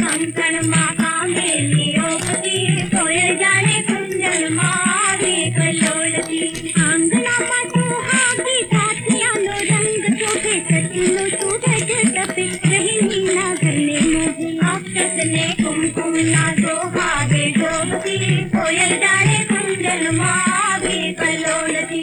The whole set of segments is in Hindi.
కంకణ మా मावे कलोलती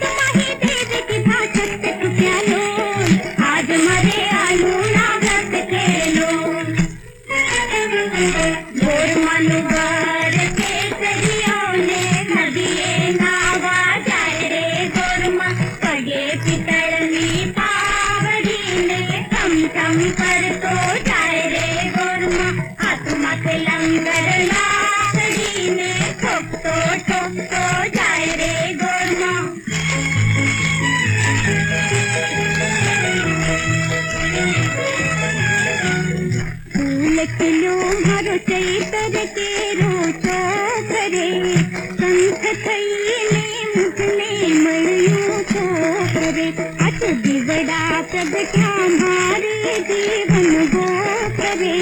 लंगर तो जाए रे गोरमा। आत्मक लंगर लाकड़ी में ठोक तो ठोक तो जाए रे गोरमा। फूल खिलो हर चैतर के रोचो करे। संत थई अस दिवड़ा सब का हमारे जीवन गो करे